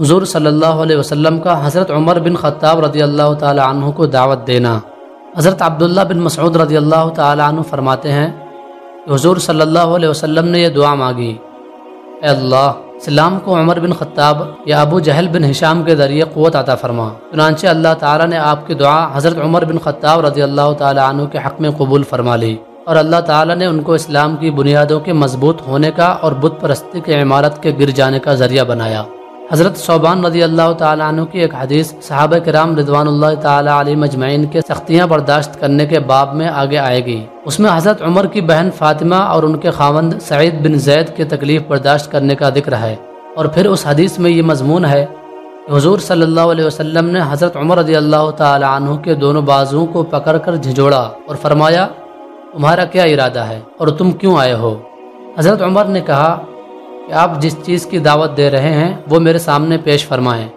حضور صلی اللہ علیہ وسلم کا حضرت عمر بن خطاب رضی اللہ تعالی عنہ کو دعوت دینا۔ حضرت عبداللہ بن مسعود رضی اللہ تعالی عنہ فرماتے ہیں کہ حضور صلی اللہ علیہ وسلم نے یہ دعا مانگی۔ اے اللہ اسلام کو عمر بن خطاب یا ابو جہل بن حشام کے ذریعے قوت عطا فرما۔ چنانچہ اللہ تعالیٰ نے آپ کی دعا حضرت عمر بن خطاب رضی اللہ تعالیٰ عنہ کے حق میں قبول فرما لی۔ اور اللہ تعالیٰ نے ان کو اسلام کی بنیادوں کے مضبوط ہونے کا اور بت پرستی کے عمارت کے گر جانے کا ذریعہ بنایا۔ حضرت صوبان رضی اللہ تعالیٰ عنہ کی ایک حدیث صحابہ کرام رضوان اللہ تعالیٰ علیہ مجمعین کے سختیاں برداشت کرنے کے باب میں آگے آئے گی۔ اس میں حضرت عمر کی بہن فاطمہ اور ان کے خاوند سعید بن زید کی تکلیف برداشت کرنے کا ذکر ہے۔ اور پھر اس حدیث میں یہ مضمون ہے کہ حضور صلی اللہ علیہ وسلم نے حضرت عمر رضی اللہ تعالیٰ عنہ کے دونوں بازوؤں کو پکڑ کر جھجوڑا اور فرمایا، تمہارا کیا ارادہ ہے اور تم کیوں آئے ہو؟ حضرت عمر نے کہا کہ آپ جس چیز کی دعوت دے رہے ہیں، وہ میرے سامنے پیش فرمائیں۔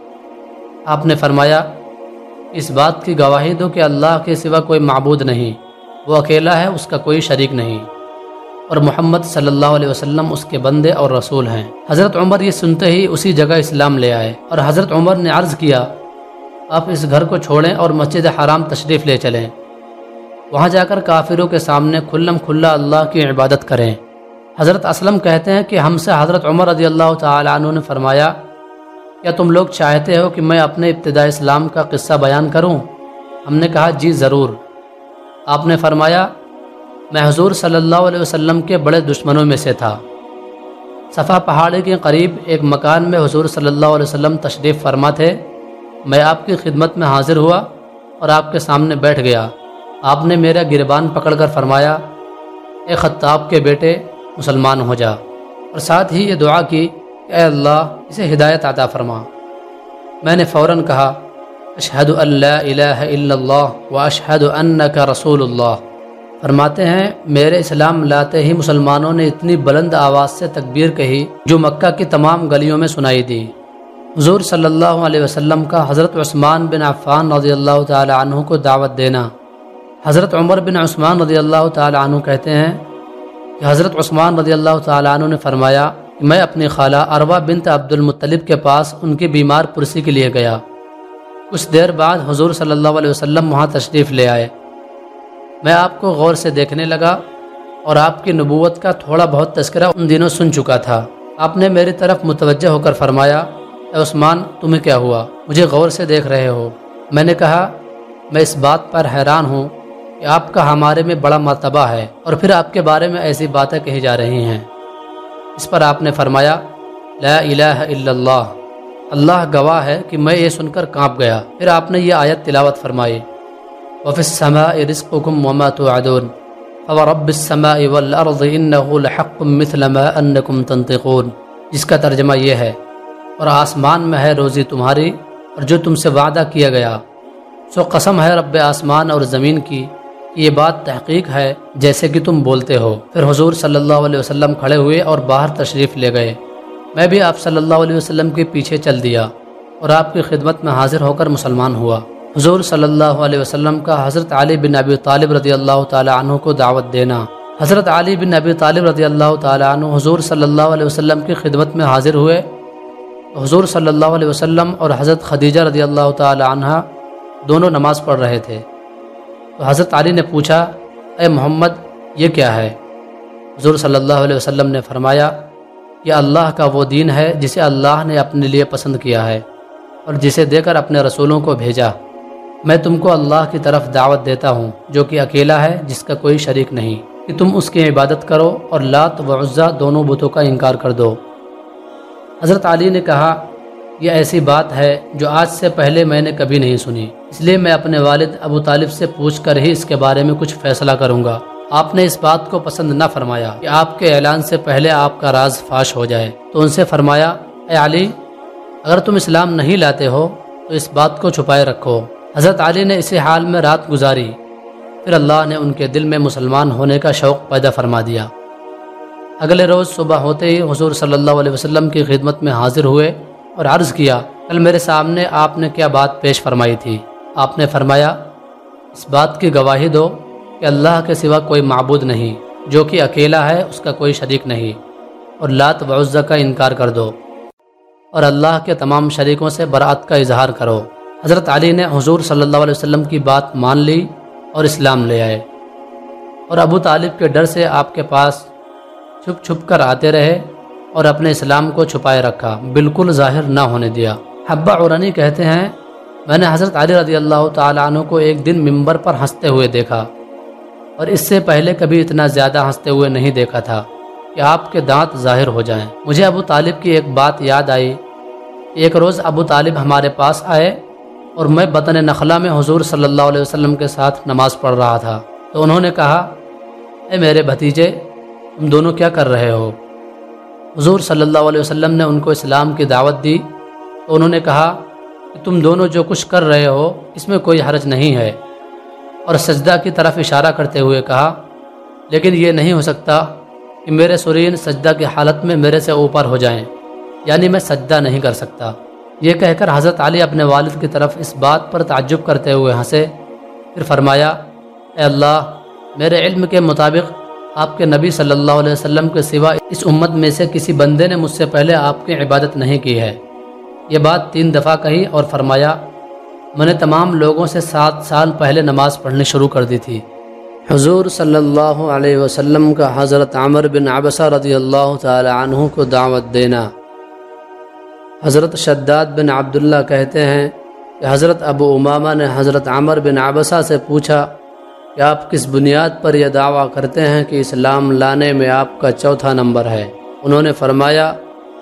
آپ نے فرمایا، اس بات کی گواہی دو کہ اللہ کے سوا کوئی معبود نہیں۔ وہ اکیلا ہے، اس کا کوئی شریک نہیں۔ اور محمد صلی اللہ علیہ وسلم اس کے بندے اور رسول ہیں۔ حضرت عمر یہ سنتے ہی اسی جگہ اسلام لے آئے۔ اور حضرت عمر نے عرض کیا، آپ اس گھر کو چھوڑیں اور مسجد حرام تشریف لے چلیں۔ وہاں جا کر کافروں کے سامنے کھلم کھلا اللہ کی عبادت کریں۔ حضرت اسلم کہتے ہیں کہ ہم سے حضرت عمر رضی اللہ تعالیٰ عنہ نے فرمایا کیا تم لوگ چاہتے ہو کہ میں اپنے ابتدا اسلام کا قصہ بیان کروں؟ ہم نے کہا جی ضرور۔ آپ نے فرمایا، میں حضور صلی اللہ علیہ وسلم کے بڑے دشمنوں میں سے تھا۔ صفا پہاڑی کے قریب ایک مکان میں حضور صلی اللہ علیہ وسلم تشریف فرما تھے۔ میں آپ کی خدمت میں حاضر ہوا اور آپ کے سامنے بیٹھ گیا۔ آپ نے میرا گربان پکڑ کر فرمایا، اے خطاب کے بیٹے مسلمان ہو جا۔ اور ساتھ ہی یہ دعا کی کہ اے اللہ، اسے ہدایت عطا فرما۔ میں نے فوراً کہا اشہد اللہ الہ الا اللہ و اشہد ان رسول اللہ۔ فرماتے ہیں، میرے اسلام لاتے ہی مسلمانوں نے اتنی بلند آواز سے تکبیر کہی جو مکہ کی تمام گلیوں میں سنائی دی۔ حضور صلی اللہ علیہ وسلم کا حضرت عثمان بن عفان رضی اللہ تعالی عنہ کو دعوت دینا۔ حضرت عمر بن عثمان رضی اللہ تعالی عنہ کہتے ہیں کہ حضرت عثمان رضی اللہ تعالیٰ عنہ نے فرمایا کہ میں اپنی خالہ اروا بنت عبد المطلب کے پاس ان کی بیمار پرسی کے لیے گیا۔ کچھ دیر بعد حضور صلی اللہ علیہ وسلم وہاں تشریف لے آئے۔ میں آپ کو غور سے دیکھنے لگا اور آپ کی نبوت کا تھوڑا بہت تذکرہ ان دنوں سن چکا تھا۔ آپ نے میری طرف متوجہ ہو کر فرمایا، اے عثمان، تمہیں کیا ہوا؟ مجھے غور سے دیکھ رہے ہو۔ میں نے کہا، میں اس بات پر حیران ہوں کہ آپ کا ہمارے میں بڑا مرتبہ ہے اور پھر آپ کے بارے میں ایسی باتیں کہی جا رہی ہیں۔ اس پر آپ نے فرمایا، لا الہ الا اللہ۔ اللہ گواہ ہے کہ میں یہ سن کر کانپ گیا۔ پھر آپ نے یہ آیت تلاوت فرمائی۔ وفی السماء رزقکم وما توعدون۔ فورب السماء والارض انه لحق مثل ما انکم تنطقون۔ جس کا ترجمہ یہ ہے، اور آسمان میں ہے روزی تمہاری اور جو تم سے وعدہ کیا گیا۔ سو قسم ہے رب آسمان اور زمین کی۔ یہ بات تحقیق ہے جیسے کہ تم بولتے ہو۔ پھر حضور صلی اللہ علیہ وسلم کھڑے ہوئے اور باہر تشریف لے گئے۔ میں بھی آپ صلی اللہ علیہ وسلم کے پیچھے چل دیا اور آپ کی خدمت میں حاضر ہو کر مسلمان ہوا۔ حضور صلی اللہ علیہ وسلم کا حضرت علی بن ابی طالب رضی اللہ تعالیٰ عنہ کو دعوت دینا۔ حضرت علی بن ابی طالب رضی اللہ تعالیٰ عنہ حضور صلی اللہ علیہ وسلم کی خدمت میں حاضر ہوئے۔ حضور صلی اللہ علیہ وسلم اور حضرت خدیجہ رضی اللہ تعالیٰ عنہ دونوں نماز پڑھ رہے تھے۔ تو حضرت علی نے پوچھا، اے محمد، یہ کیا ہے؟ حضور صلی اللہ علیہ وسلم نے فرمایا، یہ اللہ کا وہ دین ہے جسے اللہ نے اپنے لیے پسند کیا ہے اور جسے دے کر اپنے رسولوں کو بھیجا۔ میں تم کو اللہ کی طرف دعوت دیتا ہوں، جو کہ اکیلا ہے، جس کا کوئی شریک نہیں۔ کہ تم اس کی عبادت کرو اور لات و عزہ دونوں بتوں کا انکار کر دو۔ حضرت علی نے کہا یہ ایسی بات ہے جو آج سے پہلے میں نے کبھی نہیں سنی۔ اس لیے میں اپنے والد ابو طالب سے پوچھ کر ہی اس کے بارے میں کچھ فیصلہ کروں گا۔ آپ نے اس بات کو پسند نہ فرمایا کہ آپ کے اعلان سے پہلے آپ کا راز فاش ہو جائے۔ تو ان سے فرمایا، اے علی، اگر تم اسلام نہیں لاتے ہو، تو اس بات کو چھپائے رکھو۔ حضرت علی نے اسی حال میں رات گزاری۔ پھر اللہ نے ان کے دل میں مسلمان ہونے کا شوق پیدا فرما دیا۔ اگلے روز صبح ہوتے ہی حضور صلی اللہ علیہ وسلم کی خدمت میں حاضر ہوئے۔ اور عرض کیا، کل میرے سامنے آپ نے کیا بات پیش فرمائی تھی؟ آپ نے فرمایا، اس بات کی گواہی دو کہ اللہ کے سوا کوئی معبود نہیں، جو کہ اکیلا ہے، اس کا کوئی شریک نہیں۔ اور لات و عزہ کا انکار کر دو۔ اور اللہ کے تمام شریکوں سے برات کا اظہار کرو۔ حضرت علی نے حضور صلی اللہ علیہ وسلم کی بات مان لی اور اسلام لے آئے۔ اور ابو طالب کے ڈر سے آپ کے پاس چھپ چھپ کر آتے رہے۔ اور اپنے اسلام کو چھپائے رکھا، بالکل ظاہر نہ ہونے دیا۔ حبہ عرنی کہتے ہیں، میں نے حضرت علی رضی اللہ تعالیٰ عنہ کو ایک دن ممبر پر ہنستے ہوئے دیکھا، اور اس سے پہلے کبھی اتنا زیادہ ہنستے ہوئے نہیں دیکھا تھا کہ آپ کے دانت ظاہر ہو جائیں۔ مجھے ابو طالب کی ایک بات یاد آئی۔ ایک روز ابو طالب ہمارے پاس آئے اور میں بطن نخلا میں حضور صلی اللہ علیہ وسلم کے ساتھ نماز پڑھ رہا تھا۔ تو انہوں نے کہا، اے میرے بھتیجے، تم دونوں کیا کر رہے ہو؟ حضور صلی اللہ علیہ وسلم نے ان کو اسلام کی دعوت دی تو انہوں نے کہا کہ تم دونوں جو کچھ کر رہے ہو، اس میں کوئی حرج نہیں ہے۔ اور سجدہ کی طرف اشارہ کرتے ہوئے کہا، لیکن یہ نہیں ہو سکتا کہ میرے سرین سجدہ کی حالت میں میرے سے اوپر ہو جائیں۔ یعنی میں سجدہ نہیں کر سکتا۔ یہ کہہ کر حضرت علی اپنے والد کی طرف اس بات پر تعجب کرتے ہوئے ہنسے۔ پھر فرمایا، اے اللہ، میرے علم کے مطابق آپ کے نبی صلی اللہ علیہ وسلم کے سوا اس امت میں سے کسی بندے نے مجھ سے پہلے آپ کی عبادت نہیں کی ہے۔ یہ بات تین دفعہ کہی اور فرمایا، میں نے تمام لوگوں سے سات سال پہلے نماز پڑھنی شروع کر دی تھی۔ حضور صلی اللہ علیہ وسلم کا حضرت عمر بن عبسہ رضی اللہ تعالی عنہ کو دعوت دینا۔ حضرت شداد بن عبداللہ کہتے ہیں کہ حضرت ابو امامہ نے حضرت عمر بن عبسہ سے پوچھا کہ آپ کس بنیاد پر یہ دعویٰ کرتے ہیں کہ اسلام لانے میں آپ کا چوتھا نمبر ہے؟ انہوں نے فرمایا،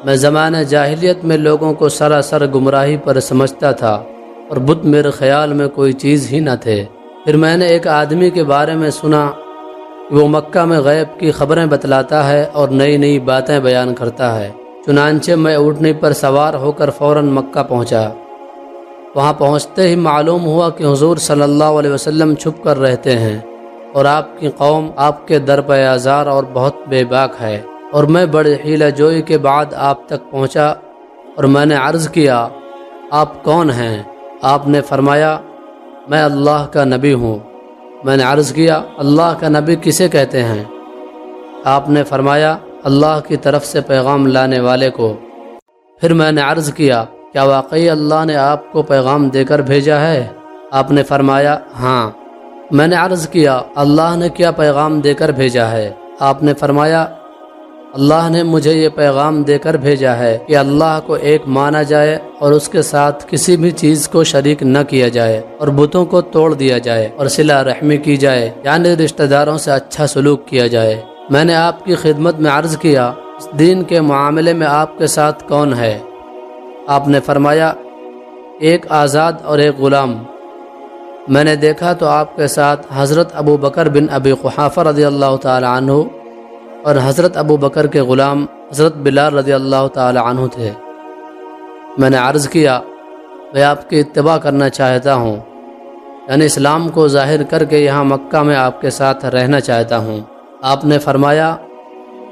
میں زمانہ جاہلیت میں لوگوں کو سراسر گمراہی پر سمجھتا تھا اور بت میرے خیال میں کوئی چیز ہی نہ تھے۔ پھر میں نے ایک آدمی کے بارے میں سنا کہ وہ مکہ میں غیب کی خبریں بتلاتا ہے اور نئی نئی باتیں بیان کرتا ہے۔ چنانچہ میں اٹھنے پر سوار ہو کر فوراً مکہ پہنچا۔ وہاں پہنچتے ہی معلوم ہوا کہ حضور صلی اللہ علیہ وسلم چھپ کر رہتے ہیں اور آپ کی قوم آپ کے در پہ آزار اور بہت بے باک ہے اور میں بڑے حیلہ جوئی کے بعد آپ تک پہنچا اور میں نے عرض کیا، آپ کون ہیں؟ آپ نے فرمایا، میں اللہ کا نبی ہوں۔ میں نے عرض کیا، اللہ کا نبی کسے کہتے ہیں؟ آپ نے فرمایا، اللہ کی طرف سے پیغام لانے والے کو۔ پھر میں نے عرض کیا کیا واقعی اللہ نے آپ کو پیغام دے کر بھیجا ہے؟ آپ نے فرمایا ہاں۔ میں نے عرض کیا، اللہ نے کیا پیغام دے کر بھیجا ہے؟ آپ نے فرمایا، اللہ نے مجھے یہ پیغام دے کر بھیجا ہے کہ اللہ کو ایک مانا جائے اور اس کے ساتھ کسی بھی چیز کو شریک نہ کیا جائے اور بتوں کو توڑ دیا جائے اور صلح رحمی کی جائے یعنی رشتہ داروں سے اچھا سلوک کیا جائے۔ میں نے آپ کی خدمت میں عرض کیا، اس دین کے معاملے میں آپ کے ساتھ کون ہے؟ آپ نے فرمایا، ایک آزاد اور ایک غلام۔ میں نے دیکھا تو آپ کے ساتھ حضرت ابو بکر بن ابی قحافہ رضی اللہ تعالی عنہ اور حضرت ابو بکر کے غلام حضرت بلال رضی اللہ تعالی عنہ تھے۔ میں نے عرض کیا، میں آپ کی اتباع کرنا چاہتا ہوں یعنی اسلام کو ظاہر کر کے یہاں مکہ میں آپ کے ساتھ رہنا چاہتا ہوں۔ آپ نے فرمایا،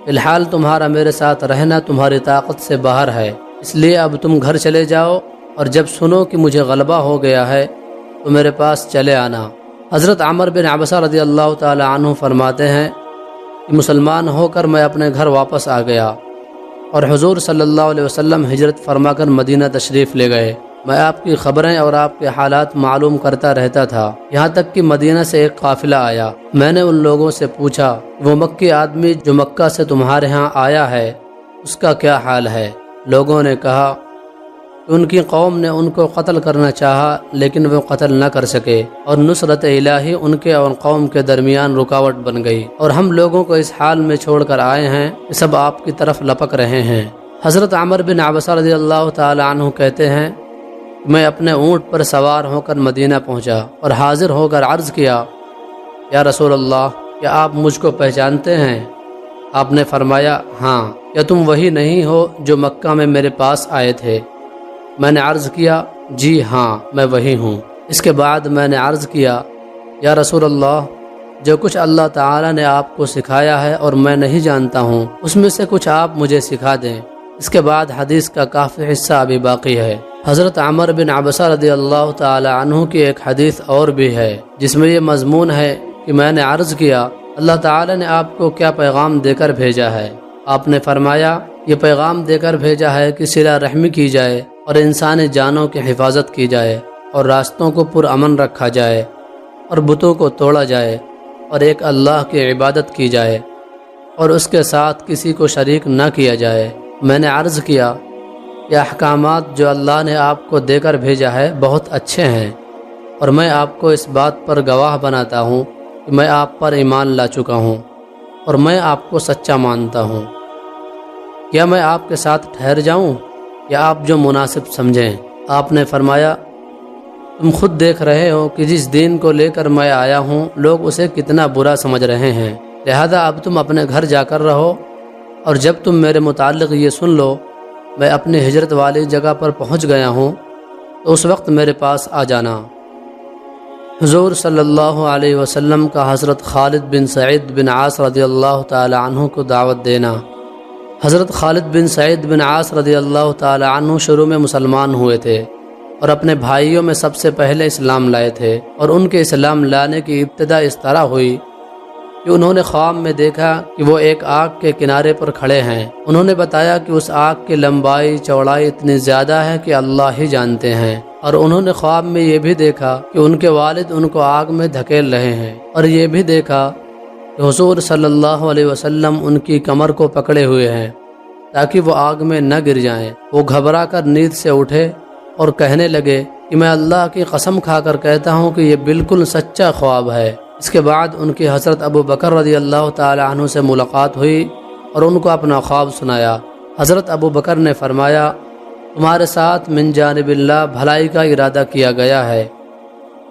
فی الحال تمہارا میرے ساتھ رہنا تمہاری طاقت سے باہر ہے۔ اس لیے اب تم گھر چلے جاؤ اور جب سنو کہ مجھے غلبہ ہو گیا ہے تو میرے پاس چلے آنا۔ حضرت عمر بن عبسہ رضی اللہ تعالی عنہ فرماتے ہیں کہ مسلمان ہو کر میں اپنے گھر واپس آ گیا اور حضور صلی اللہ علیہ وسلم ہجرت فرما کر مدینہ تشریف لے گئے۔ میں آپ کی خبریں اور آپ کے حالات معلوم کرتا رہتا تھا۔ یہاں تک کہ مدینہ سے ایک قافلہ آیا۔ میں نے ان لوگوں سے پوچھا، وہ مکی آدمی جو مکہ سے تمہارے ہاں آیا ہے، اس کا کیا حال ہے؟ لوگوں نے کہا، ان کی قوم نے ان کو قتل کرنا چاہا، لیکن وہ قتل نہ کر سکے، اور نصرت الہی ان کے اور قوم کے درمیان رکاوٹ بن گئی۔ اور ہم لوگوں کو اس حال میں چھوڑ کر آئے ہیں کہ سب آپ کی طرف لپک رہے ہیں۔ حضرت عمر بن عبصہ رضی اللہ تعالی عنہ کہتے ہیں، میں اپنے اونٹ پر سوار ہو کر مدینہ پہنچا اور حاضر ہو کر عرض کیا، یا رسول اللہ، کیا آپ مجھ کو پہچانتے ہیں؟ آپ نے فرمایا ہاں کیا تم وہی نہیں ہو جو مکہ میں میرے پاس آئے تھے. میں نے عرض کیا جی ہاں میں وہی ہوں. اس کے بعد میں نے عرض کیا، یا رسول اللہ، جو کچھ اللہ تعالی نے آپ کو سکھایا ہے اور میں نہیں جانتا ہوں، اس میں سے کچھ آپ مجھے سکھا دیں. اس کے بعد حدیث کا کافی حصہ ابھی باقی ہے۔ حضرت عمر بن عبسہ رضی اللہ تعالی عنہ کی ایک حدیث اور بھی ہے، جس میں یہ مضمون ہے کہ میں نے عرض کیا اللہ تعالی نے آپ کو کیا پیغام دے کر بھیجا ہے؟ آپ نے فرمایا، یہ پیغام دے کر بھیجا ہے کہ سلا رحمی کی جائے اور انسانی جانوں کی حفاظت کی جائے اور راستوں کو پرامن رکھا جائے اور بتوں کو توڑا جائے اور ایک اللہ کی عبادت کی جائے اور اس کے ساتھ کسی کو شریک نہ کیا جائے۔ میں نے عرض کیا، یہ احکامات جو اللہ نے آپ کو دے کر بھیجا ہے بہت اچھے ہیں اور میں آپ کو اس بات پر گواہ بناتا ہوں کہ میں آپ پر ایمان لا چکا ہوں اور میں آپ کو سچا مانتا ہوں۔ کیا میں آپ کے ساتھ ٹھہر جاؤں یا آپ جو مناسب سمجھیں۔ آپ نے فرمایا، تم خود دیکھ رہے ہو کہ جس دین کو لے کر میں آیا ہوں، لوگ اسے کتنا برا سمجھ رہے ہیں۔ لہذا اب تم اپنے گھر جا کر رہو اور جب تم میرے متعلق یہ سن لو، میں اپنی ہجرت والی جگہ پر پہنچ گیا ہوں، تو اس وقت میرے پاس آ جانا۔ حضور صلی اللہ علیہ وسلم کا حضرت خالد بن سعید بن عاص رضی اللہ تعالی عنہ کو دعوت دینا۔ حضرت خالد بن سعید بن عاص رضی اللہ تعالی عنہ شروع میں مسلمان ہوئے تھے اور اپنے بھائیوں میں سب سے پہلے اسلام لائے تھے اور ان کے اسلام لانے کی ابتدا اس طرح ہوئی۔ کہ انہوں نے خواب میں دیکھا کہ وہ ایک آگ کے کنارے پر کھڑے ہیں۔ انہوں نے بتایا کہ اس آگ کی لمبائی، چوڑائی اتنی زیادہ ہے کہ اللہ ہی جانتے ہیں۔ اور انہوں نے خواب میں یہ بھی دیکھا کہ ان کے والد ان کو آگ میں دھکیل رہے ہیں۔ اور یہ بھی دیکھا کہ حضور صلی اللہ علیہ وسلم ان کی کمر کو پکڑے ہوئے ہیں تاکہ وہ آگ میں نہ گر جائیں۔ وہ گھبرا کر نیند سے اٹھے اور کہنے لگے کہ میں اللہ کی قسم کھا کر کہتا ہوں کہ یہ بالکل سچا خواب ہے۔ اس کے بعد ان کی حضرت ابو بکر رضی اللہ تعالی عنہ سے ملاقات ہوئی اور ان کو اپنا خواب سنایا۔ حضرت ابو بکر نے فرمایا، تمہارے ساتھ من جانب اللہ بھلائی کا ارادہ کیا گیا ہے۔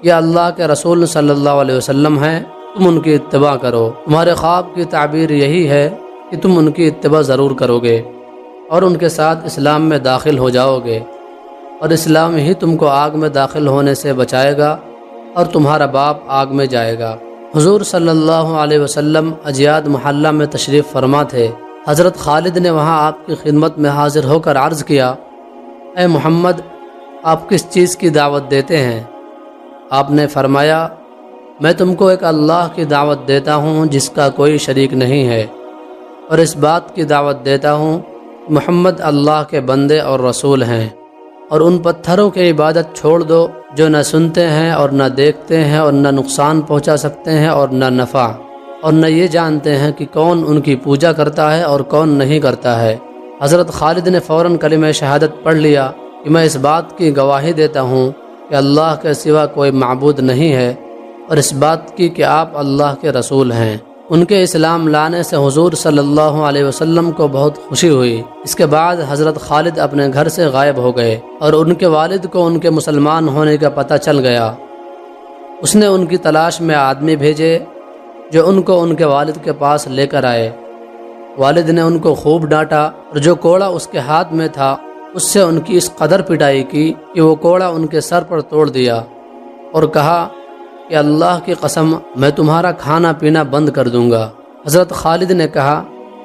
یہ اللہ کے رسول صلی اللہ علیہ وسلم ہیں، تم ان کی اتباع کرو۔ تمہارے خواب کی تعبیر یہی ہے کہ تم ان کی اتباع ضرور کرو گے اور ان کے ساتھ اسلام میں داخل ہو جاؤ گے اور اسلام ہی تم کو آگ میں داخل ہونے سے بچائے گا۔ اور تمہارا باپ آگ میں جائے گا۔ حضور صلی اللہ علیہ وسلم اجیاد محلہ میں تشریف فرما تھے۔ حضرت خالد نے وہاں آپ کی خدمت میں حاضر ہو کر عرض کیا، اے محمد، آپ کس چیز کی دعوت دیتے ہیں؟ آپ نے فرمایا، میں تم کو ایک اللہ کی دعوت دیتا ہوں جس کا کوئی شریک نہیں ہے۔ اور اس بات کی دعوت دیتا ہوں، محمد اللہ کے بندے اور رسول ہیں۔ اور ان پتھروں کی عبادت چھوڑ دو جو نہ سنتے ہیں اور نہ دیکھتے ہیں اور نہ نقصان پہنچا سکتے ہیں اور نہ نفع اور نہ یہ جانتے ہیں کہ کون ان کی پوجا کرتا ہے اور کون نہیں کرتا ہے۔ حضرت خالد نے فوراً کلمہ شہادت پڑھ لیا کہ میں اس بات کی گواہی دیتا ہوں کہ اللہ کے سوا کوئی معبود نہیں ہے اور اس بات کی کہ آپ اللہ کے رسول ہیں۔ ان کے اسلام لانے سے حضور صلی اللہ علیہ وسلم کو بہت خوشی ہوئی۔ اس کے بعد حضرت خالد اپنے گھر سے غائب ہو گئے اور ان کے والد کو ان کے مسلمان ہونے کا پتہ چل گیا۔ اس نے ان کی تلاش میں آدمی بھیجے جو ان کو ان کے والد کے پاس لے کر آئے۔ والد نے ان کو خوب ڈانٹا اور جو کوڑا اس کے ہاتھ میں تھا، اس سے ان کی اس قدر پٹائی کی کہ وہ کوڑا ان کے سر پر توڑ دیا اور کہا کہ اللہ کی قسم، میں تمہارا کھانا پینا بند کر دوں گا۔ حضرت خالد نے کہا،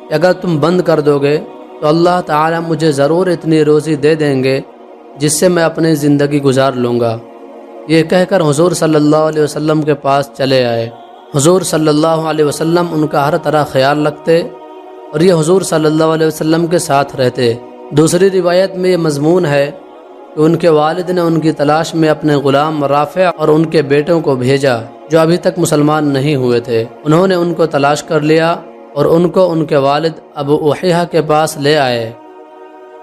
کہ اگر تم بند کر دو گے، تو اللہ تعالیٰ مجھے ضرور اتنی روزی دے دیں گے، جس سے میں اپنی زندگی گزار لوں گا۔ یہ کہہ کر حضور صلی اللہ علیہ وسلم کے پاس چلے آئے۔ حضور صلی اللہ علیہ وسلم ان کا ہر طرح خیال رکھتے اور یہ حضور صلی اللہ علیہ وسلم کے ساتھ رہتے۔ دوسری روایت میں یہ مضمون ہے کہ ان کے والد نے ان کی تلاش میں اپنے غلام رافع اور ان کے بیٹوں کو بھیجا جو ابھی تک مسلمان نہیں ہوئے تھے۔ انہوں نے ان کو تلاش کر لیا اور ان کو ان کے والد ابو احیہ کے پاس لے آئے۔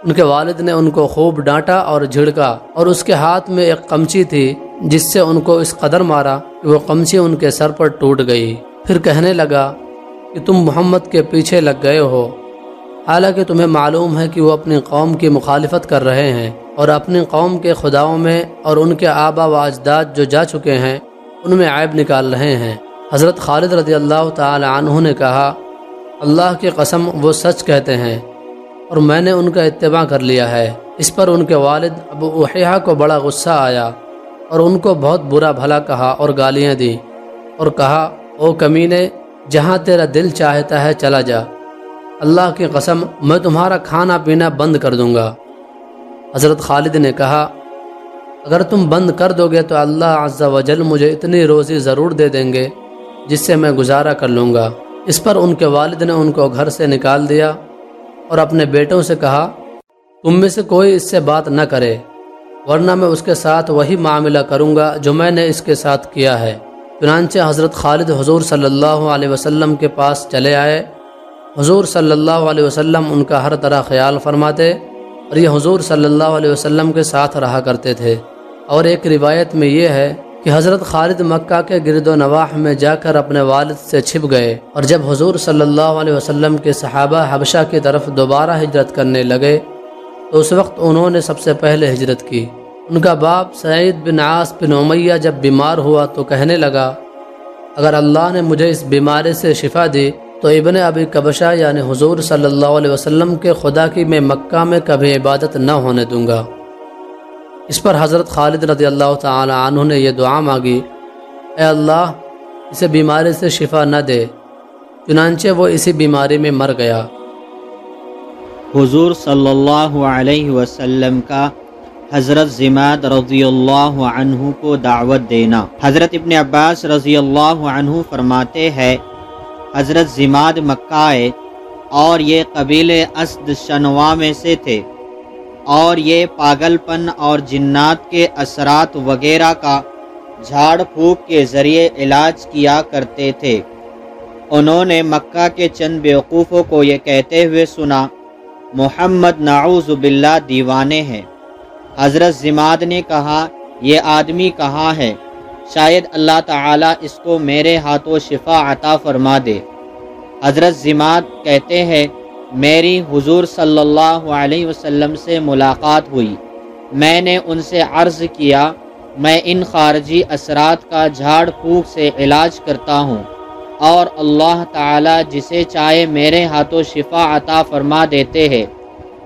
ان کے والد نے ان کو خوب ڈانٹا اور جھڑکا اور اس کے ہاتھ میں ایک قمچی تھی جس سے ان کو اس قدر مارا کہ وہ قمچی ان کے سر پر ٹوٹ گئی۔ پھر کہنے لگا کہ تم محمد کے پیچھے لگ گئے ہو۔ حالانکہ تمہیں معلوم ہے کہ وہ اپنی قوم کی مخالفت کر رہے ہیں۔ اور اپنی قوم کے خداؤں میں اور ان کے آبا و اجداد جو جا چکے ہیں، ان میں عیب نکال رہے ہیں۔ حضرت خالد رضی اللہ تعالی عنہ نے کہا، اللہ کی قسم وہ سچ کہتے ہیں اور میں نے ان کا اتباع کر لیا ہے۔ اس پر ان کے والد ابو احیہ کو بڑا غصہ آیا اور ان کو بہت برا بھلا کہا اور گالیاں دی اور کہا، او کمینے، جہاں تیرا دل چاہتا ہے چلا جا۔ اللہ کی قسم، میں تمہارا کھانا پینا بند کر دوں گا۔ حضرت خالد نے کہا، اگر تم بند کر دو گے تو اللہ عز و جل مجھے اتنی روزی ضرور دے دیں گے، جس سے میں گزارا کر لوں گا۔ اس پر ان کے والد نے ان کو گھر سے نکال دیا اور اپنے بیٹوں سے کہا، تم میں سے کوئی اس سے بات نہ کرے، ورنہ میں اس کے ساتھ وہی معاملہ کروں گا جو میں نے اس کے ساتھ کیا ہے۔ چنانچہ حضرت خالد حضور صلی اللہ علیہ وسلم کے پاس چلے آئے۔ حضور صلی اللہ علیہ وسلم ان کا ہر طرح خیال فرماتے اور یہ حضور صلی اللہ علیہ وسلم کے ساتھ رہا کرتے تھے۔ اور ایک روایت میں یہ ہے کہ حضرت خالد مکہ کے گرد و نواح میں جا کر اپنے والد سے چھپ گئے اور جب حضور صلی اللہ علیہ وسلم کے صحابہ حبشہ کی طرف دوبارہ ہجرت کرنے لگے، تو اس وقت انہوں نے سب سے پہلے ہجرت کی۔ ان کا باپ سعید بن عاص بن عمیہ جب بیمار ہوا تو کہنے لگا، اگر اللہ نے مجھے اس بیماری سے شفا دی تو ابن ابی کبشہ یعنی حضور صلی اللہ علیہ وسلم کے خدا کی میں مکہ میں کبھی عبادت نہ ہونے دوں گا۔ اس پر حضرت خالد رضی اللہ تعالی عنہ نے یہ دعا مانگی، اے اللہ، اسے بیماری سے شفا نہ دے، چنانچہ وہ اسی بیماری میں مر گیا۔ حضور صلی اللہ علیہ وسلم کا حضرت زماد رضی اللہ عنہ کو دعوت دینا۔ حضرت ابن عباس رضی اللہ عنہ فرماتے ہیں حضرت زماد مکہ آئے اور یہ قبیل اسد شنوا میں سے تھے اور یہ پاگل پن اور جنات کے اثرات وغیرہ کا جھاڑ پھونک کے ذریعے علاج کیا کرتے تھے۔ انہوں نے مکہ کے چند بیوقوفوں کو یہ کہتے ہوئے سنا، محمد نعوذ باللہ دیوانے ہیں۔ حضرت زماد نے کہا، یہ آدمی کہاں ہے؟ شاید اللہ تعالیٰ اس کو میرے ہاتھوں شفا عطا فرما دے۔ حضرت زماد کہتے ہیں، میری حضور صلی اللہ علیہ وسلم سے ملاقات ہوئی۔ میں نے ان سے عرض کیا، میں ان خارجی اثرات کا جھاڑ پھونک سے علاج کرتا ہوں۔ اور اللہ تعالی جسے چاہے میرے ہاتھوں شفا عطا فرما دیتے ہیں۔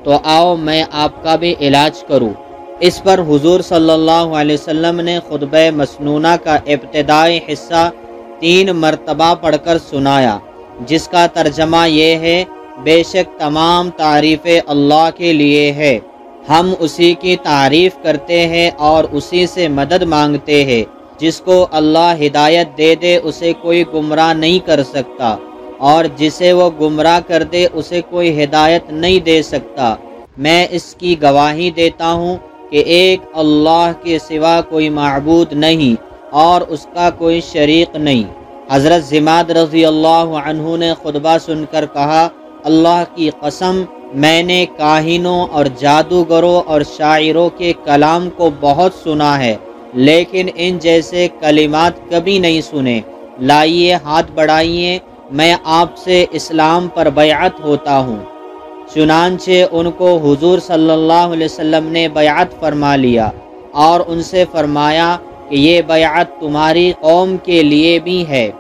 تو آؤ، میں آپ کا بھی علاج کروں۔ اس پر حضور صلی اللہ علیہ وسلم نے خطبہ مسنونہ کا ابتدائی حصہ تین مرتبہ پڑھ کر سنایا، جس کا ترجمہ یہ ہے، بے شک تمام تعریف اللہ کے لیے ہے۔ ہم اسی کی تعریف کرتے ہیں اور اسی سے مدد مانگتے ہیں، جس کو اللہ ہدایت دے دے اسے کوئی گمراہ نہیں کر سکتا، اور جسے وہ گمراہ کر دے اسے کوئی ہدایت نہیں دے سکتا۔ میں اس کی گواہی دیتا ہوں کہ ایک اللہ کے سوا کوئی معبود نہیں اور اس کا کوئی شریک نہیں۔ حضرت زماد رضی اللہ عنہ نے خطبہ سن کر کہا، اللہ کی قسم، میں نے کاہنوں اور جادوگروں اور شاعروں کے کلام کو بہت سنا ہے، لیکن ان جیسے کلمات کبھی نہیں سنے۔ لائیے ہاتھ بڑھائیے، میں آپ سے اسلام پر بیعت ہوتا ہوں۔ چنانچہ ان کو حضور صلی اللہ علیہ وسلم نے بیعت فرما لیا اور ان سے فرمایا کہ یہ بیعت تمہاری قوم کے لیے بھی ہے۔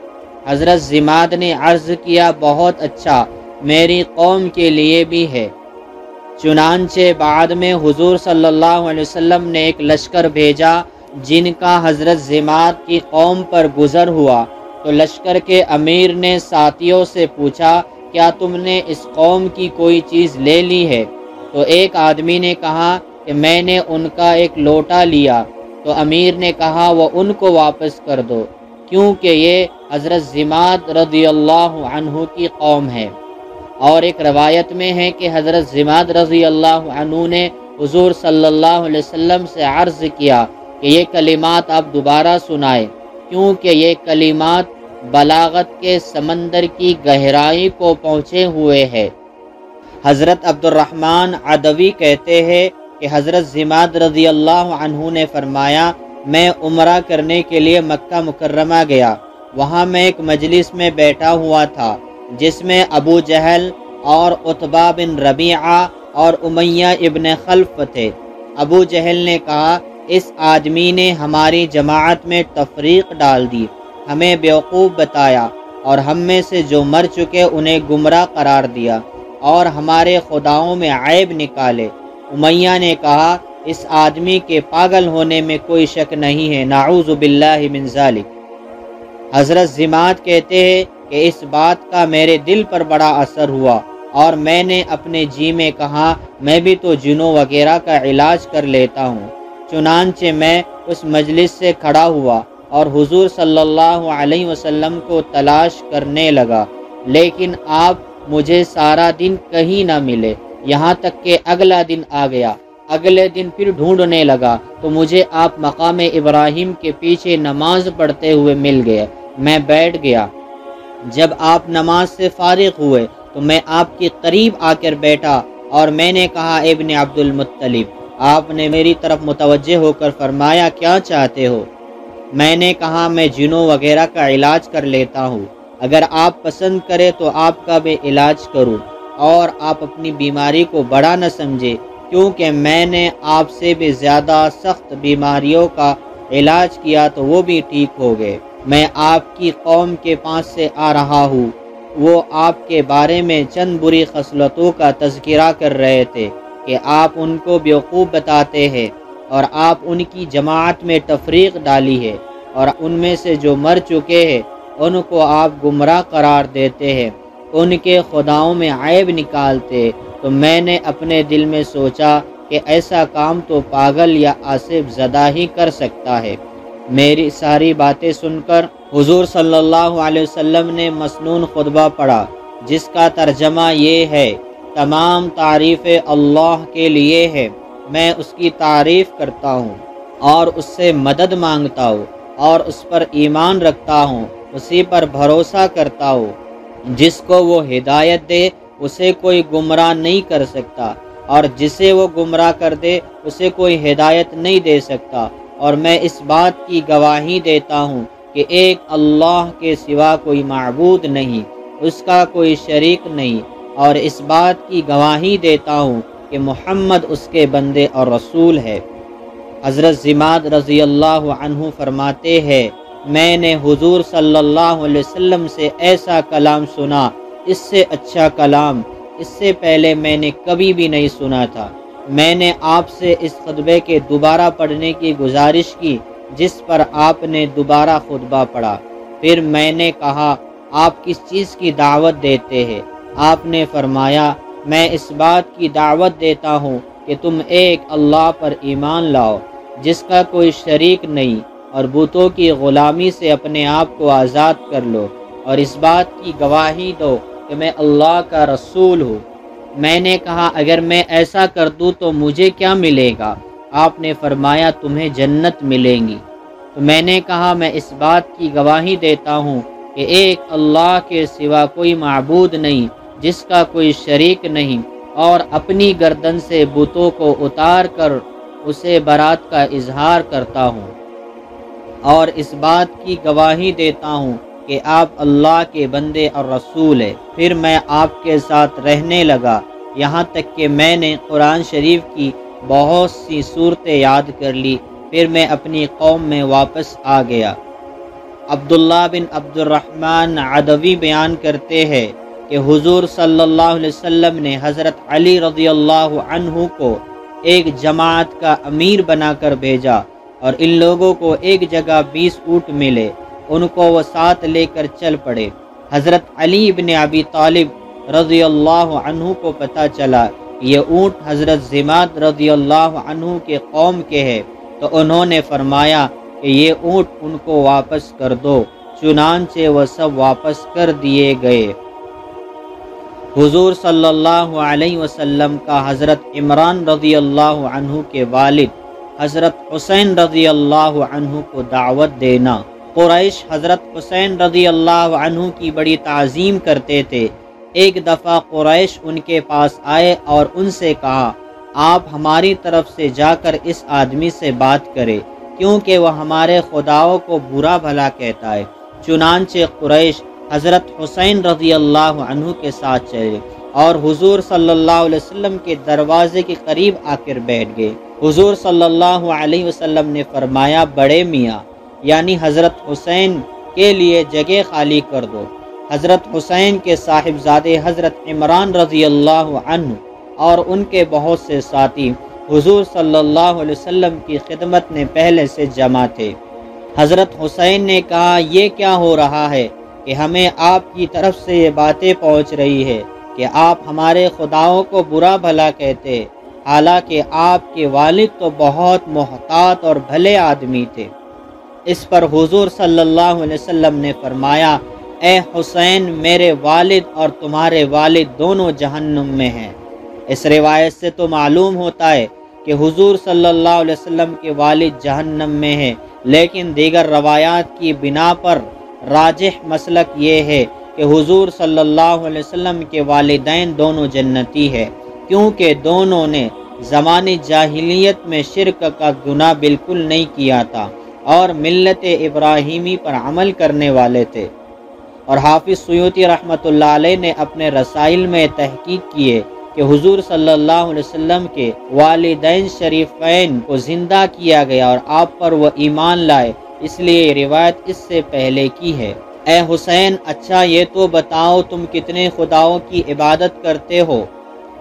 حضرت زماد نے عرض کیا، بہت اچھا میری قوم کے لیے بھی ہے۔ چنانچہ بعد میں حضور صلی اللہ علیہ وسلم نے ایک لشکر بھیجا جن کا حضرت زماد کی قوم پر گزر ہوا۔ تو لشکر کے امیر نے ساتھیوں سے پوچھا کیا تم نے اس قوم کی کوئی چیز لے لی ہے؟ تو ایک آدمی نے کہا کہ میں نے ان کا ایک لوٹا لیا۔ تو امیر نے کہا، وہ ان کو واپس کر دو، کیونکہ یہ حضرت زماد رضی اللہ عنہ کی قوم ہے۔ اور ایک روایت میں ہے کہ حضرت زماد رضی اللہ عنہ نے حضور صلی اللہ علیہ وسلم سے عرض کیا کہ یہ کلمات آپ دوبارہ سنائے کیونکہ یہ کلمات بلاغت کے سمندر کی گہرائی کو پہنچے ہوئے ہے حضرت عبد الرحمن عدوی کہتے ہیں کہ حضرت زماد رضی اللہ عنہ نے فرمایا، میں عمرہ کرنے کے لیے مکہ مکرمہ گیا۔ وہاں میں ایک مجلس میں بیٹھا ہوا تھا، جس میں ابو جہل اور اتبا بن ربیعہ اور امیہ ابن خلف تھے۔ ابو جہل نے کہا، اس آدمی نے ہماری جماعت میں تفریق ڈال دی۔ ہمیں بیوقوف بتایا اور ہم میں سے جو مر چکے انہیں گمراہ قرار دیا اور ہمارے خداؤں میں عیب نکالے۔ امیہ نے کہا، اس آدمی کے پاگل ہونے میں کوئی شک نہیں ہے، نعوذ باللہ من ذالک۔ حضرت زماعت کہتے ہیں کہ اس بات کا میرے دل پر بڑا اثر ہوا اور میں نے اپنے جی میں کہا، میں بھی تو جنوں وغیرہ کا علاج کر لیتا ہوں۔ چنانچہ میں اس مجلس سے کھڑا ہوا اور حضور صلی اللہ علیہ وسلم کو تلاش کرنے لگا۔ لیکن آپ مجھے سارا دن کہیں نہ ملے۔ یہاں تک کہ اگلا دن آ گیا۔ اگلے دن پھر ڈھونڈنے لگا تو مجھے آپ مقام ابراہیم کے پیچھے نماز پڑھتے ہوئے مل گئے۔ میں بیٹھ گیا۔ جب آپ نماز سے فارغ ہوئے تو میں آپ کے قریب آ کر بیٹھا اور میں نے کہا ابن عبد المطلب آپ نے میری طرف متوجہ ہو کر فرمایا، کیا چاہتے ہو؟ میں نے کہا میں جنوں وغیرہ کا علاج کر لیتا ہوں۔ اگر آپ پسند کرے تو آپ کا بھی علاج کروں۔ اور آپ اپنی بیماری کو بڑا نہ سمجھے کیونکہ میں نے آپ سے بھی زیادہ سخت بیماریوں کا علاج کیا تو وہ بھی ٹھیک ہو گئے۔ میں آپ کی قوم کے پاس سے آ رہا ہوں۔ وہ آپ کے بارے میں چند بری خصلتوں کا تذکرہ کر رہے تھے کہ آپ ان کو بیوقوف بتاتے ہیں۔ اور آپ ان کی جماعت میں تفریق ڈالی ہے اور ان میں سے جو مر چکے ہیں، ان کو آپ گمراہ قرار دیتے ہیں۔ ان کے خداؤں میں عیب نکالتے، تو میں نے اپنے دل میں سوچا کہ ایسا کام تو پاگل یا آصف زدہ ہی کر سکتا ہے۔ میری ساری باتیں سن کر حضور صلی اللہ علیہ وسلم نے مسنون خطبہ پڑھا، جس کا ترجمہ یہ ہے، تمام تعریف اللہ کے لیے ہے میں اس کی تعریف کرتا ہوں اور اس سے مدد مانگتا ہوں اور اس پر ایمان رکھتا ہوں، اسی پر بھروسہ کرتا ہوں۔ جس کو وہ ہدایت دے، اسے کوئی گمراہ نہیں کر سکتا۔ اور جسے وہ گمراہ کر دے، اسے کوئی ہدایت نہیں دے سکتا۔ اور میں اس بات کی گواہی دیتا ہوں کہ ایک اللہ کے سوا کوئی معبود نہیں، اس کا کوئی شریک نہیں۔ اور اس بات کی گواہی دیتا ہوں کہ محمد اس کے بندے اور رسول ہے۔ حضرت زماد رضی اللہ عنہ فرماتے ہیں، میں نے حضور صلی اللہ علیہ وسلم سے ایسا کلام سنا، اس سے اچھا کلام، اس سے پہلے میں نے کبھی بھی نہیں سنا تھا۔ میں نے آپ سے اس خطبے کے دوبارہ پڑھنے کی گزارش کی، جس پر آپ نے دوبارہ خطبہ پڑھا۔ پھر میں نے کہا، آپ کس چیز کی دعوت دیتے ہیں؟ آپ نے فرمایا میں اس بات کی دعوت دیتا ہوں کہ تم ایک اللہ پر ایمان لاؤ، جس کا کوئی شریک نہیں، اور بتوں کی غلامی سے اپنے آپ کو آزاد کر لو۔ اور اس بات کی گواہی دو کہ میں اللہ کا رسول ہوں۔ میں نے کہا، اگر میں ایسا کر دوں تو مجھے کیا ملے گا؟ آپ نے فرمایا، تمہیں جنت ملیں گی۔ تو میں نے کہا، میں اس بات کی گواہی دیتا ہوں کہ ایک اللہ کے سوا کوئی معبود نہیں۔ جس کا کوئی شریک نہیں، اور اپنی گردن سے بتوں کو اتار کر اسے برات کا اظہار کرتا ہوں۔ اور اس بات کی گواہی دیتا ہوں کہ آپ اللہ کے بندے اور رسول ہے پھر میں آپ کے ساتھ رہنے لگا۔ یہاں تک کہ میں نے قرآن شریف کی بہت سی صورتیں یاد کر لی۔ پھر میں اپنی قوم میں واپس آ گیا۔ عبداللہ بن عبد الرحمن عدوی بیان کرتے ہیں کہ حضور صلی اللہ علیہ وسلم نے حضرت علی رضی اللہ عنہ کو ایک جماعت کا امیر بنا کر بھیجا اور ان لوگوں کو ایک جگہ بیس اونٹ ملے، ان کو وہ ساتھ لے کر چل پڑے۔ حضرت علی ابن ابی طالب رضی اللہ عنہ کو پتہ چلا یہ اونٹ حضرت زماد رضی اللہ عنہ کے قوم کے ہے، تو انہوں نے فرمایا کہ یہ اونٹ ان کو واپس کر دو، چنانچہ وہ سب واپس کر دیے گئے۔ حضور صلی اللہ علیہ وسلم کا حضرت عمران رضی اللہ عنہ کے والد، حضرت حسین رضی اللہ عنہ کو دعوت دینا۔ قریش حضرت حسین رضی اللہ عنہ کی بڑی تعظیم کرتے تھے۔ ایک دفعہ قریش ان کے پاس آئے اور ان سے کہا، آپ ہماری طرف سے جا کر اس آدمی سے بات کرے کیونکہ وہ ہمارے خداؤں کو برا بھلا کہتا ہے۔ چنانچہ قریش حضرت حسین رضی اللہ عنہ کے ساتھ چلے اور حضور صلی اللہ علیہ وسلم کے دروازے کے قریب آ کر بیٹھ گئے۔ حضور صلی اللہ علیہ وسلم نے فرمایا، بڑے میاں یعنی حضرت حسین کے لیے جگہ خالی کر دو۔ حضرت حسین کے صاحبزادے حضرت عمران رضی اللہ عنہ اور ان کے بہت سے ساتھی حضور صلی اللہ علیہ وسلم کی خدمت نے پہلے سے جمع تھے۔ حضرت حسین نے کہا، یہ کیا ہو رہا ہے؟ کہ ہمیں آپ کی طرف سے یہ باتیں پہنچ رہی ہے کہ آپ ہمارے خداؤں کو برا بھلا کہتے، حالانکہ آپ کے والد تو بہت محتاط اور بھلے آدمی تھے۔ اس پر حضور صلی اللہ علیہ وسلم نے فرمایا، اے حسین، میرے والد اور تمہارے والد دونوں جہنم میں ہیں۔ اس روایت سے تو معلوم ہوتا ہے کہ حضور صلی اللہ علیہ وسلم کے والد جہنم میں ہیں، لیکن دیگر روایات کی بنا پر راجح مسلک یہ ہے کہ حضور صلی اللہ علیہ وسلم کے والدین دونوں جنتی ہے کیونکہ دونوں نے زمانی جاہلیت میں شرک کا گناہ بالکل نہیں کیا تھا اور ملت ابراہیمی پر عمل کرنے والے تھے۔ اور حافظ سیوتی رحمۃ اللہ علیہ نے اپنے رسائل میں تحقیق کیے کہ حضور صلی اللہ علیہ وسلم کے والدین شریفین کو زندہ کیا گیا اور آپ پر وہ ایمان لائے اس لیے روایت اس سے پہلے کی ہے۔ اے حسین اچھا یہ تو بتاؤ تم کتنے خداؤں کی عبادت کرتے ہو؟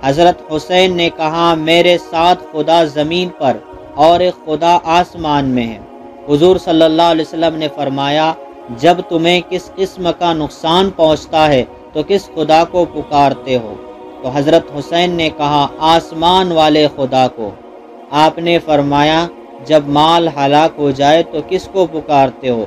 حضرت حسین نے کہا، میرے ساتھ خدا زمین پر اور ایک خدا آسمان میں ہے۔ حضور صلی اللہ علیہ وسلم نے فرمایا، جب تمہیں کس قسم کا نقصان پہنچتا ہے، تو کس خدا کو پکارتے ہو؟ تو حضرت حسین نے کہا، آسمان والے خدا کو۔ آپ نے فرمایا جب مال ہلاک ہو جائے تو کس کو پکارتے ہو؟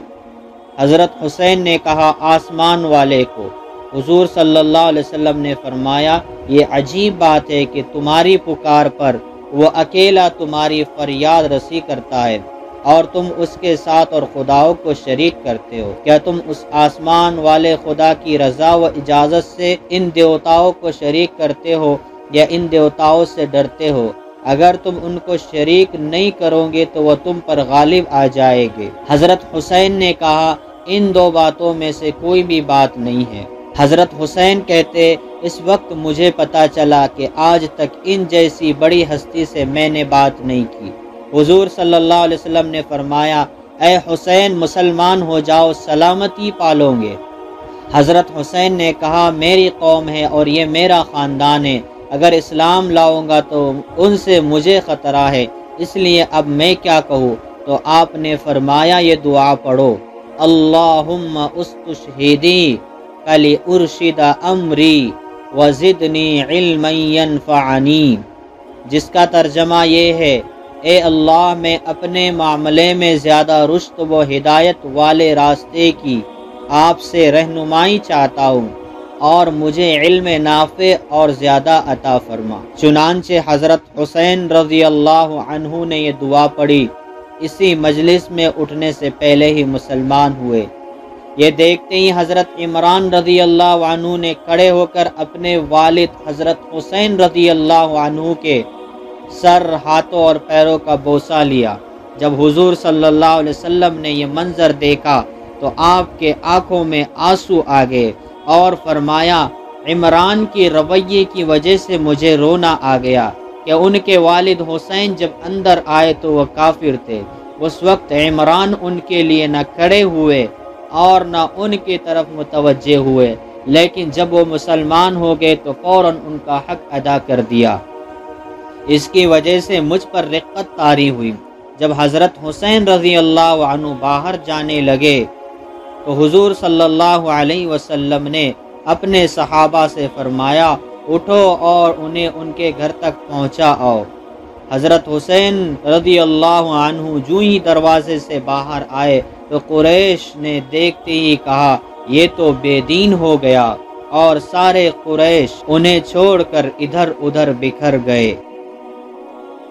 حضرت حسین نے کہا، آسمان والے کو۔ حضور صلی اللہ علیہ وسلم نے فرمایا، یہ عجیب بات ہے کہ تمہاری پکار پر وہ اکیلا تمہاری فریاد رسی کرتا ہے اور تم اس کے ساتھ اور خداؤں کو شریک کرتے ہو۔ کیا تم اس آسمان والے خدا کی رضا و اجازت سے ان دیوتاؤں کو شریک کرتے ہو یا ان دیوتاؤں سے ڈرتے ہو؟ اگر تم ان کو شریک نہیں کرو گے تو وہ تم پر غالب آ جائے گے۔ حضرت حسین نے کہا، ان دو باتوں میں سے کوئی بھی بات نہیں ہے۔ حضرت حسین کہتے، اس وقت مجھے پتا چلا کہ آج تک ان جیسی بڑی ہستی سے میں نے بات نہیں کی۔ حضور صلی اللہ علیہ وسلم نے فرمایا، اے حسین، مسلمان ہو جاؤ، سلامتی پالو گے۔ حضرت حسین نے کہا، میری قوم ہے اور یہ میرا خاندان ہے۔ اگر اسلام لاؤں گا تو ان سے مجھے خطرہ ہے، اس لیے اب میں کیا کہوں؟ تو آپ نے فرمایا یہ دعا پڑھو۔ اللہم استشہدی، کلی ارشد امری، وزدنی علم ينفعنی جس کا ترجمہ یہ ہے، اے اللہ میں اپنے معاملے میں زیادہ رشت و ہدایت والے راستے کی آپ سے رہنمائی چاہتا ہوں۔ اور مجھے علم نافع اور زیادہ عطا فرما۔ چنانچہ حضرت حسین رضی اللہ عنہ نے یہ دعا پڑھی، اسی مجلس میں اٹھنے سے پہلے ہی مسلمان ہوئے۔ یہ دیکھتے ہی حضرت عمران رضی اللہ عنہ نے کھڑے ہو کر اپنے والد حضرت حسین رضی اللہ عنہ کے سر، ہاتھوں اور پیروں کا بوسہ لیا۔ جب حضور صلی اللہ علیہ وسلم نے یہ منظر دیکھا تو آپ کے آنکھوں میں آنسو آ گئے۔ اور فرمایا، عمران کی رویے کی وجہ سے مجھے رونا آ گیا کہ ان کے والد حسین جب اندر آئے تو وہ کافر تھے۔ اس وقت عمران ان کے لیے نہ کھڑے ہوئے اور نہ ان کی طرف متوجہ ہوئے، لیکن جب وہ مسلمان ہو گئے تو فوراً ان کا حق ادا کر دیا۔ اس کی وجہ سے مجھ پر رقت تاری ہوئی۔ جب حضرت حسین رضی اللہ عنہ باہر جانے لگے تو حضور صلی اللہ علیہ وسلم نے اپنے صحابہ سے فرمایا، اٹھو اور انہیں ان کے گھر تک پہنچا آؤ۔ حضرت حسین رضی اللہ عنہ جو ہی دروازے سے باہر آئے تو قریش نے دیکھتے ہی کہا، یہ تو بے دین ہو گیا۔ اور سارے قریش انہیں چھوڑ کر ادھر ادھر بکھر گئے۔